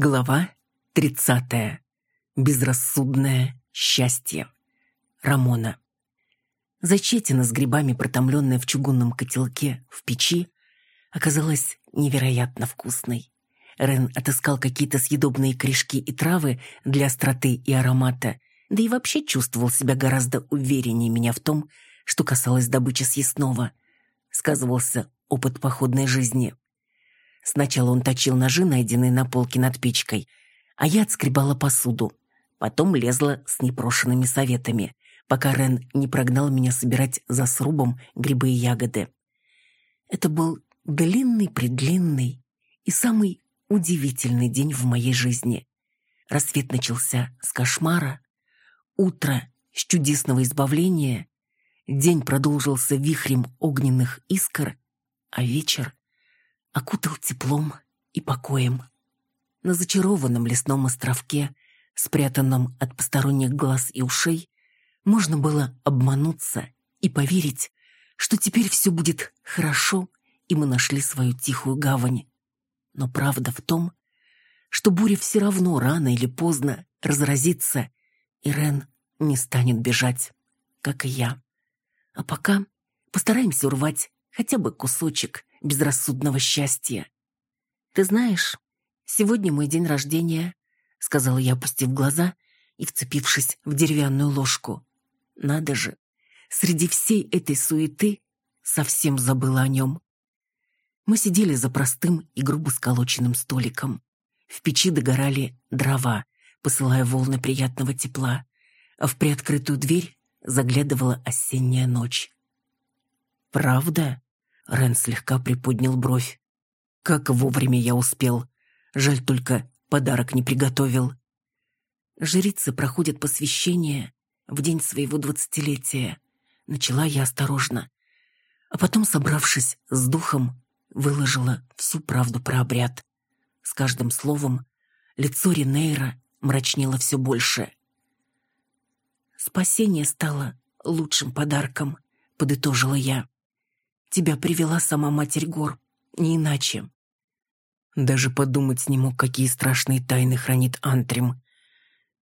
Глава тридцатая. Безрассудное счастье. Рамона. Зачетина с грибами, протомленная в чугунном котелке в печи, оказалась невероятно вкусной. Рен отыскал какие-то съедобные корешки и травы для остроты и аромата, да и вообще чувствовал себя гораздо увереннее меня в том, что касалось добычи съестного. Сказывался опыт походной жизни. Сначала он точил ножи, найденные на полке над печкой, а я отскребала посуду. Потом лезла с непрошенными советами, пока Рен не прогнал меня собирать за срубом грибы и ягоды. Это был длинный-предлинный и самый удивительный день в моей жизни. Рассвет начался с кошмара, утро с чудесного избавления, день продолжился вихрем огненных искр, а вечер окутал теплом и покоем. На зачарованном лесном островке, спрятанном от посторонних глаз и ушей, можно было обмануться и поверить, что теперь все будет хорошо, и мы нашли свою тихую гавань. Но правда в том, что буря все равно рано или поздно разразится, и Рен не станет бежать, как и я. А пока постараемся урвать хотя бы кусочек безрассудного счастья. «Ты знаешь, сегодня мой день рождения», — сказала я, опустив глаза и вцепившись в деревянную ложку. «Надо же, среди всей этой суеты совсем забыла о нем». Мы сидели за простым и грубо сколоченным столиком. В печи догорали дрова, посылая волны приятного тепла, а в приоткрытую дверь заглядывала осенняя ночь. «Правда?» Рен слегка приподнял бровь. Как вовремя я успел. Жаль только, подарок не приготовил. Жрицы проходят посвящение в день своего двадцатилетия. Начала я осторожно. А потом, собравшись с духом, выложила всю правду про обряд. С каждым словом лицо Ренейра мрачнело все больше. «Спасение стало лучшим подарком», — подытожила я. Тебя привела сама Матерь Гор, не иначе. Даже подумать не мог, какие страшные тайны хранит Антрим.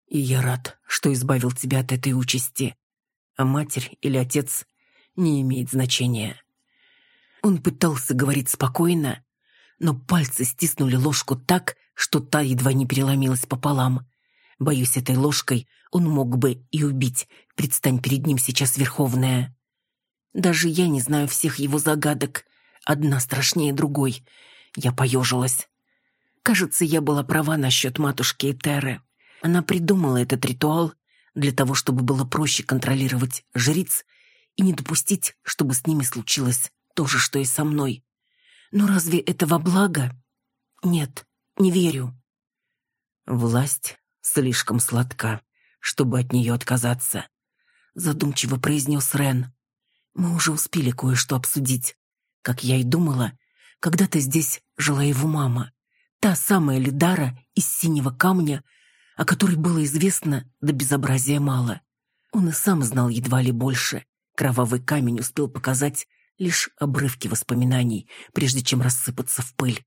И я рад, что избавил тебя от этой участи. А матерь или отец не имеет значения. Он пытался говорить спокойно, но пальцы стиснули ложку так, что та едва не переломилась пополам. Боюсь, этой ложкой он мог бы и убить, предстань перед ним сейчас Верховная. Даже я не знаю всех его загадок. Одна страшнее другой. Я поежилась. Кажется, я была права насчет матушки Этеры. Она придумала этот ритуал для того, чтобы было проще контролировать жриц и не допустить, чтобы с ними случилось то же, что и со мной. Но разве это во благо? Нет, не верю. Власть слишком сладка, чтобы от нее отказаться, задумчиво произнес Рен. Мы уже успели кое-что обсудить. Как я и думала, когда-то здесь жила его мама. Та самая Лидара из синего камня, о которой было известно до безобразия мало. Он и сам знал едва ли больше. Кровавый камень успел показать лишь обрывки воспоминаний, прежде чем рассыпаться в пыль.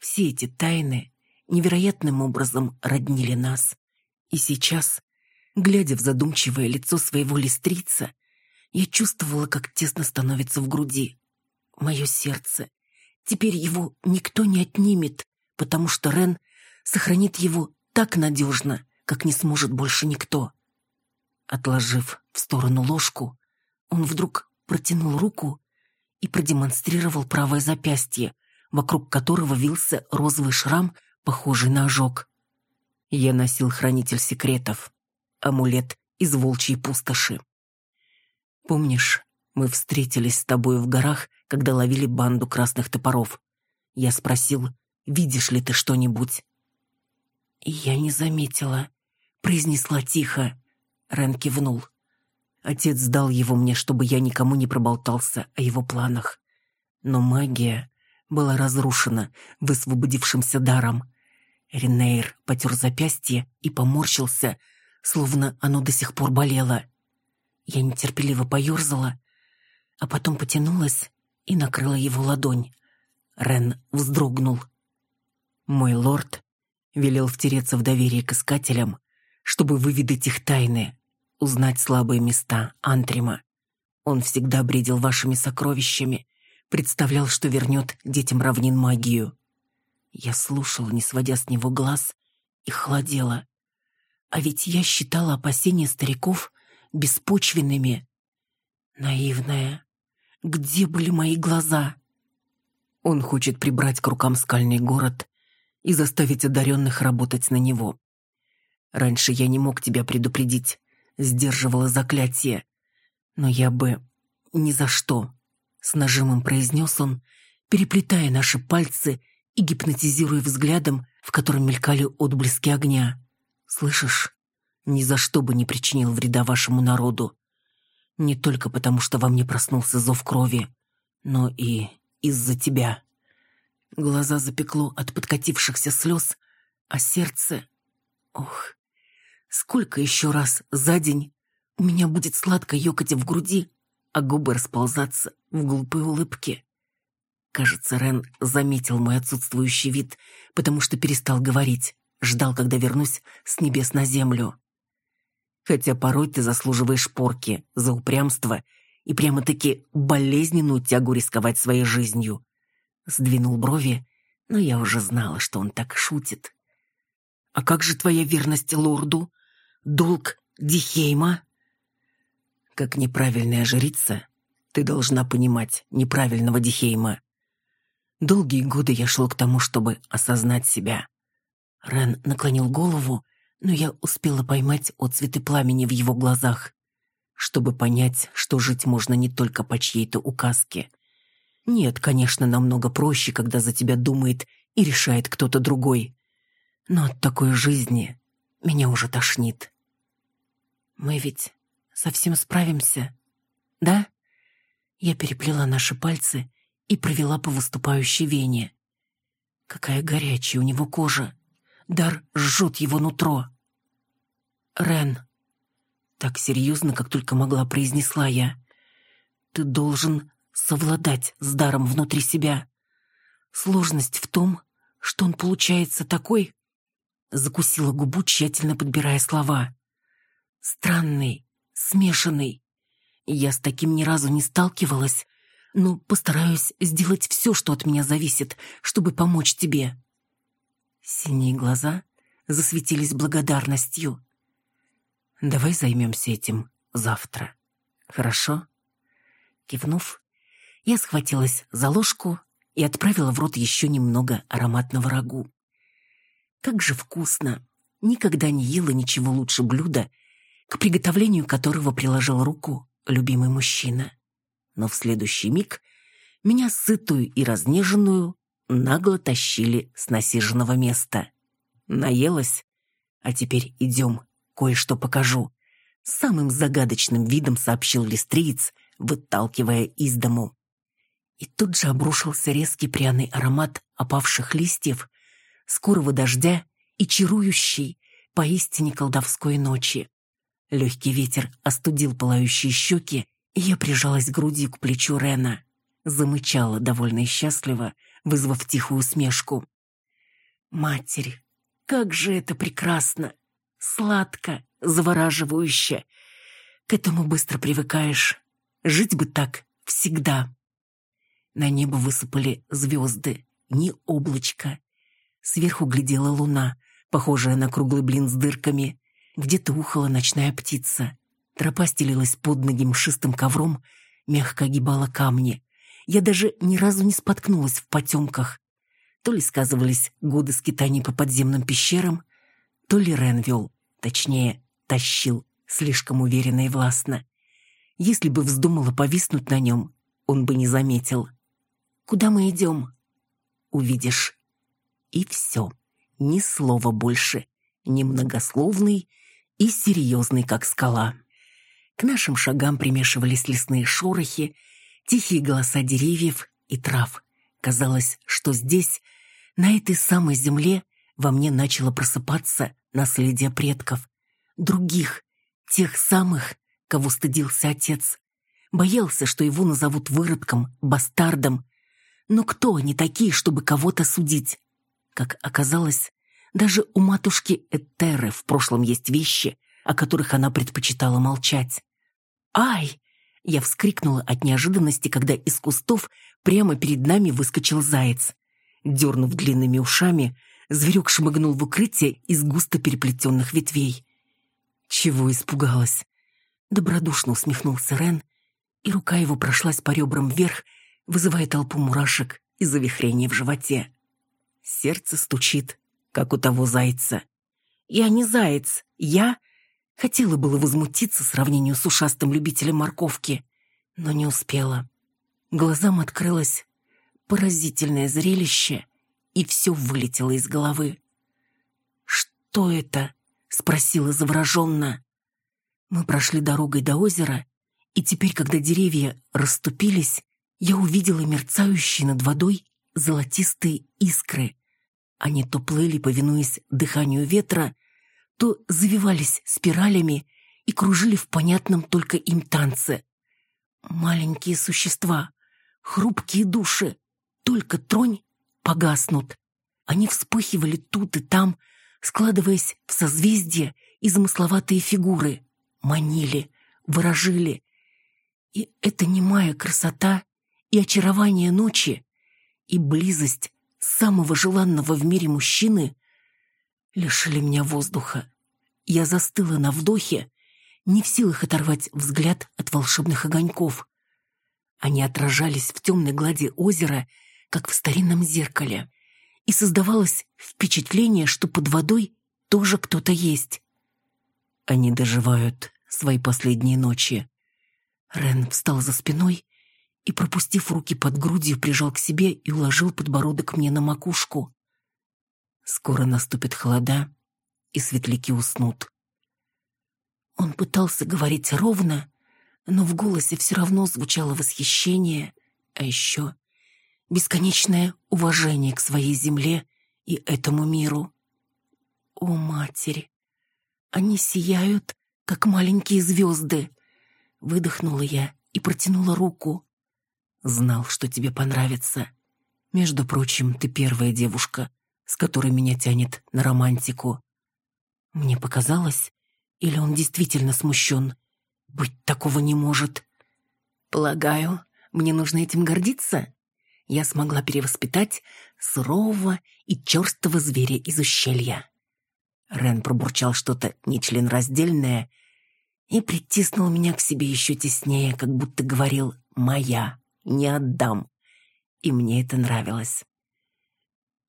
Все эти тайны невероятным образом роднили нас. И сейчас, глядя в задумчивое лицо своего листрица, я чувствовала, как тесно становится в груди. Мое сердце. Теперь его никто не отнимет, потому что Рен сохранит его так надежно, как не сможет больше никто. Отложив в сторону ложку, он вдруг протянул руку и продемонстрировал правое запястье, вокруг которого вился розовый шрам, похожий на ожог. Я носил хранитель секретов, амулет из волчьей пустоши. Помнишь, мы встретились с тобой в горах, когда ловили банду красных топоров? Я спросил, видишь ли ты что-нибудь? Я не заметила, произнесла тихо. Рен кивнул. Отец дал его мне, чтобы я никому не проболтался о его планах. Но магия была разрушена высвободившимся даром. Ренейр потер запястье и поморщился, словно оно до сих пор болело. Я нетерпеливо поерзала, а потом потянулась и накрыла его ладонь. Рен вздрогнул. «Мой лорд Велел втереться в доверие к искателям, чтобы выведать их тайны, узнать слабые места Антрима. Он всегда бредил вашими сокровищами, представлял, что вернет детям равнин магию. Я слушала, не сводя с него глаз, и холодела. А ведь я считала опасения стариков беспочвенными. Наивная. Где были мои глаза? Он хочет прибрать к рукам скальный город и заставить одаренных работать на него. Раньше я не мог тебя предупредить, сдерживала заклятие. Но я бы ни за что, с нажимом произнес он, переплетая наши пальцы и гипнотизируя взглядом, в котором мелькали отблески огня. «Слышишь? Ни за что бы не причинил вреда вашему народу. Не только потому, что во мне проснулся зов крови, но и из-за тебя». Глаза запекло от подкатившихся слез, а сердце... Ох, сколько еще раз за день у меня будет сладко ёкать в груди, а губы расползаться в глупые улыбки. Кажется, Рен заметил мой отсутствующий вид, потому что перестал говорить, ждал, когда вернусь с небес на землю. Хотя порой ты заслуживаешь порки за упрямство и прямо-таки болезненную тягу рисковать своей жизнью. Сдвинул брови, но я уже знала, что он так шутит. «А как же твоя верность лорду? Долг Дихейма?» Как неправильная жрица, ты должна понимать неправильного Дихейма. Долгие годы я шел к тому, чтобы осознать себя. Рен наклонил голову, но я успела поймать отцветы пламени в его глазах, чтобы понять, что жить можно не только по чьей-то указке. Нет, конечно, намного проще, когда за тебя думает и решает кто-то другой. Но от такой жизни меня уже тошнит. Мы ведь совсем справимся, да? Я переплела наши пальцы и провела по выступающей вене. Какая горячая у него кожа. Дар жжет его нутро. Рен, так серьезно, как только могла, произнесла я. Ты должен совладать с даром внутри себя. Сложность в том, что он получается такой... Закусила губу, тщательно подбирая слова. Странный, смешанный. Я с таким ни разу не сталкивалась, но постараюсь сделать все, что от меня зависит, чтобы помочь тебе». Синие глаза засветились благодарностью. «Давай займемся этим завтра. Хорошо?» Кивнув, я схватилась за ложку и отправила в рот еще немного ароматного рагу. Как же вкусно! Никогда не ела ничего лучше блюда, к приготовлению которого приложил руку любимый мужчина. Но в следующий миг меня сытую и разнеженную нагло тащили с насиженного места. Наелась? А теперь идем, кое-что покажу. Самым загадочным видом сообщил листриец, выталкивая из дому. И тут же обрушился резкий пряный аромат опавших листьев, скорого дождя и чарующий, поистине колдовской ночи. Легкий ветер остудил пылающие щеки, и я прижалась к груди к плечу Рена. Замычала довольно и счастливо, вызвав тихую усмешку. «Матерь, как же это прекрасно! Сладко, завораживающе! К этому быстро привыкаешь. Жить бы так всегда!» На небо высыпали звезды, ни облачка. Сверху глядела луна, похожая на круглый блин с дырками, где-то ухала ночная птица. Тропа стелилась под ноги мшистым ковром, мягко огибала камни. Я даже ни разу не споткнулась в потемках. То ли сказывались годы скитаний по подземным пещерам, то ли Рен вел, точнее, тащил, слишком уверенно и властно. Если бы вздумала повиснуть на нем, он бы не заметил. «Куда мы идем?» «Увидишь». И все. Ни слова больше. Немногословный, и серьезный, как скала. К нашим шагам примешивались лесные шорохи, тихие голоса деревьев и трав. Казалось, что здесь, на этой самой земле, во мне начало просыпаться наследие предков. Других, тех самых, кого стыдился отец. Боялся, что его назовут выродком, бастардом. Но кто они такие, чтобы кого-то судить? Как оказалось, Даже у матушки Этеры в прошлом есть вещи, о которых она предпочитала молчать. «Ай!» Я вскрикнула от неожиданности, когда из кустов прямо перед нами выскочил заяц. Дернув длинными ушами, зверек шмыгнул в укрытие из густо переплетенных ветвей. Чего испугалась? Добродушно усмехнулся Рен, и рука его прошлась по ребрам вверх, вызывая толпу мурашек и завихрение в животе. Сердце стучит, как у того зайца. «Я не заяц, я...» Хотела было возмутиться сравнению с ушастым любителем морковки, но не успела. Глазам открылось поразительное зрелище, и все вылетело из головы. «Что это?» — спросила завороженно. Мы прошли дорогой до озера, и теперь, когда деревья расступились, я увидела мерцающие над водой золотистые искры. Они то плыли, повинуясь дыханию ветра, то завивались спиралями и кружили в понятном только им танце. Маленькие существа, хрупкие души, только тронь погаснут. Они вспыхивали тут и там, складываясь в созвездия и замысловатые фигуры, манили, выражили. И эта немая красота и очарование ночи, и близость самого желанного в мире мужчины лишили меня воздуха. Я застыла на вдохе, не в силах оторвать взгляд от волшебных огоньков. Они отражались в темной глади озера, как в старинном зеркале, и создавалось впечатление, что под водой тоже кто-то есть. Они доживают свои последние ночи. Рен встал за спиной и, пропустив руки под грудью, прижал к себе и уложил подбородок мне на макушку. Скоро наступит холода, и светляки уснут. Он пытался говорить ровно, но в голосе все равно звучало восхищение, а еще бесконечное уважение к своей земле и этому миру. О, матери! Они сияют, как маленькие звезды. Выдохнула я и протянула руку. Знал, что тебе понравится. Между прочим, ты первая девушка, с которой меня тянет на романтику. Мне показалось, или он действительно смущен? Быть такого не может. Полагаю, мне нужно этим гордиться? Я смогла перевоспитать сурового и черстого зверя из ущелья. Рен пробурчал что-то нечленораздельное и притиснул меня к себе еще теснее, как будто говорил «моя, не отдам». И мне это нравилось.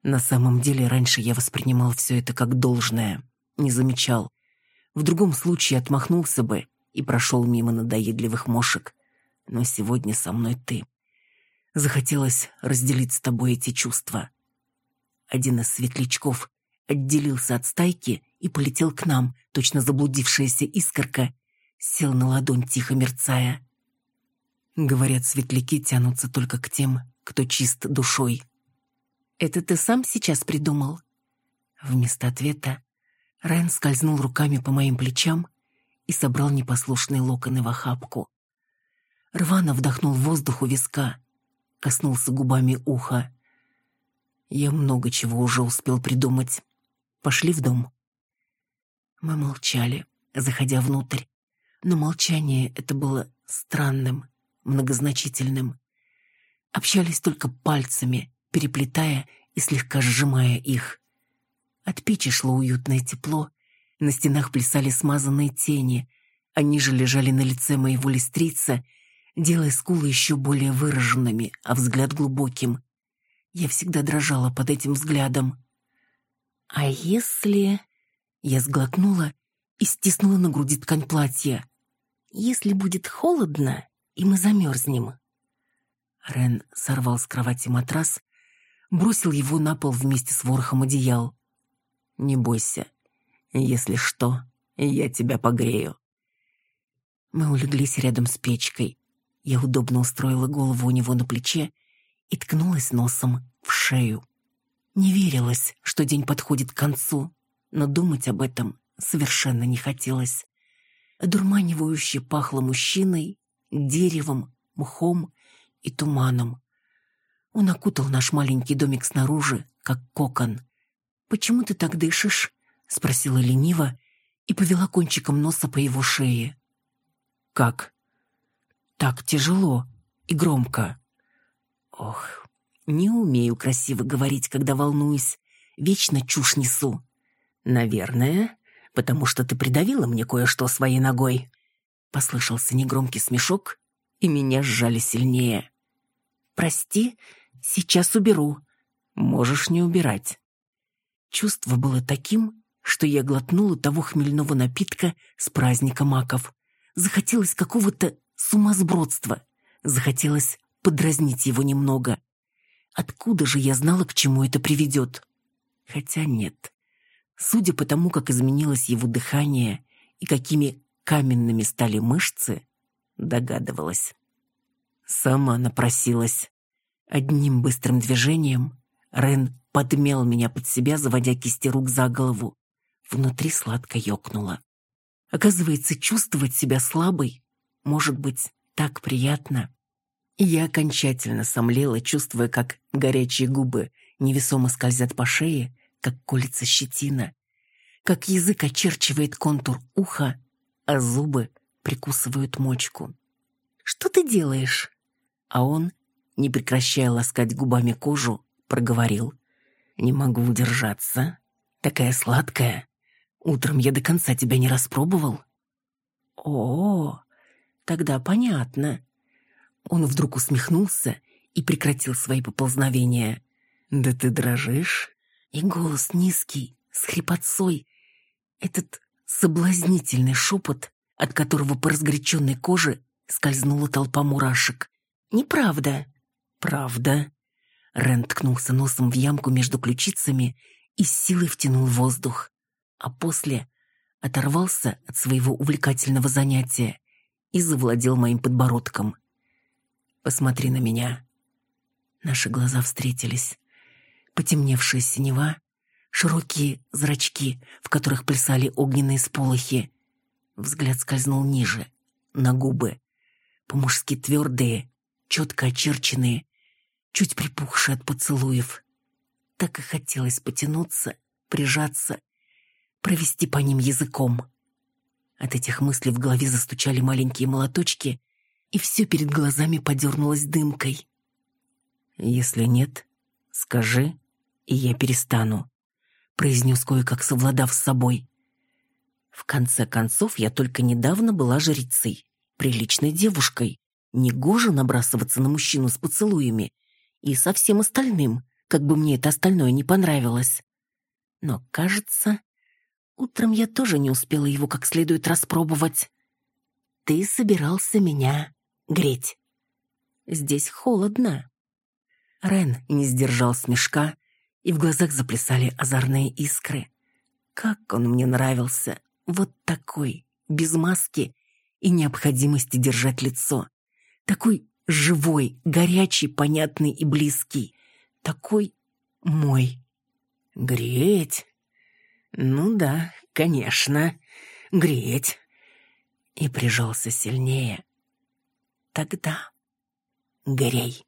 На самом деле, раньше я воспринимал все это как должное, не замечал. В другом случае отмахнулся бы и прошел мимо надоедливых мошек. Но сегодня со мной ты. Захотелось разделить с тобой эти чувства. Один из светлячков отделился от стайки и полетел к нам, точно заблудившаяся искорка, сел на ладонь, тихо мерцая. Говорят, светляки тянутся только к тем, кто чист душой. «Это ты сам сейчас придумал?» Вместо ответа Райан скользнул руками по моим плечам и собрал непослушные локоны в охапку. Рвано вдохнул воздух у виска, коснулся губами уха. Я много чего уже успел придумать. Пошли в дом. Мы молчали, заходя внутрь, но молчание это было странным, многозначительным. Общались только пальцами, переплетая и слегка сжимая их. От печи шло уютное тепло, на стенах плясали смазанные тени, они же лежали на лице моего листрица, делая скулы еще более выраженными, а взгляд глубоким. Я всегда дрожала под этим взглядом. «А если...» Я сглотнула и стиснула на груди ткань платья. «Если будет холодно, и мы замерзнем». Рен сорвал с кровати матрас бросил его на пол вместе с ворохом одеял. «Не бойся. Если что, я тебя погрею». Мы улеглись рядом с печкой. Я удобно устроила голову у него на плече и ткнулась носом в шею. Не верилось, что день подходит к концу, но думать об этом совершенно не хотелось. Одурманивающе пахло мужчиной, деревом, мхом и туманом. Он окутал наш маленький домик снаружи, как кокон. «Почему ты так дышишь?» — спросила лениво и повела кончиком носа по его шее. «Как?» «Так тяжело и громко». «Ох, не умею красиво говорить, когда волнуюсь. Вечно чушь несу». «Наверное, потому что ты придавила мне кое-что своей ногой». Послышался негромкий смешок, и меня сжали сильнее. «Прости, сейчас уберу». «Можешь не убирать». Чувство было таким, что я глотнула того хмельного напитка с праздника маков. Захотелось какого-то сумасбродства. Захотелось подразнить его немного. Откуда же я знала, к чему это приведет? Хотя нет. Судя по тому, как изменилось его дыхание и какими каменными стали мышцы, догадывалась. Сама напросилась. Одним быстрым движением Рен подмял меня под себя, заводя кисти рук за голову. Внутри сладко ёкнуло. Оказывается, чувствовать себя слабой может быть так приятно. я окончательно сомлела, чувствуя, как горячие губы невесомо скользят по шее, как колется щетина, как язык очерчивает контур уха, а зубы прикусывают мочку. «Что ты делаешь?» А он, не прекращая ласкать губами кожу, проговорил. «Не могу удержаться. Такая сладкая. Утром я до конца тебя не распробовал». «О, тогда понятно». Он вдруг усмехнулся и прекратил свои поползновения. «Да ты дрожишь?» И голос низкий, с хрипотцой. Этот соблазнительный шепот, от которого по разгоряченной коже скользнула толпа мурашек. «Неправда». «Правда». Рен ткнулся носом в ямку между ключицами и с силой втянул воздух а после оторвался от своего увлекательного занятия и завладел моим подбородком. «Посмотри на меня». Наши глаза встретились. Потемневшая синева, широкие зрачки, в которых плясали огненные сполохи. Взгляд скользнул ниже, на губы. По-мужски твердые, четко очерченные, чуть припухшие от поцелуев. Так и хотелось потянуться, прижаться провести по ним языком. От этих мыслей в голове застучали маленькие молоточки, и все перед глазами подернулось дымкой. «Если нет, скажи, и я перестану», — произнес кое-как, совладав с собой. В конце концов, я только недавно была жрицей, приличной девушкой. Негоже набрасываться на мужчину с поцелуями и со всем остальным, как бы мне это остальное не понравилось. Но, кажется, Утром я тоже не успела его как следует распробовать. Ты собирался меня греть. Здесь холодно. Рен не сдержал смешка, и в глазах заплясали озорные искры. Как он мне нравился, вот такой, без маски и необходимости держать лицо. Такой живой, горячий, понятный и близкий. Такой мой. Греть? «Ну да, конечно. Греть». И прижался сильнее. «Тогда грей».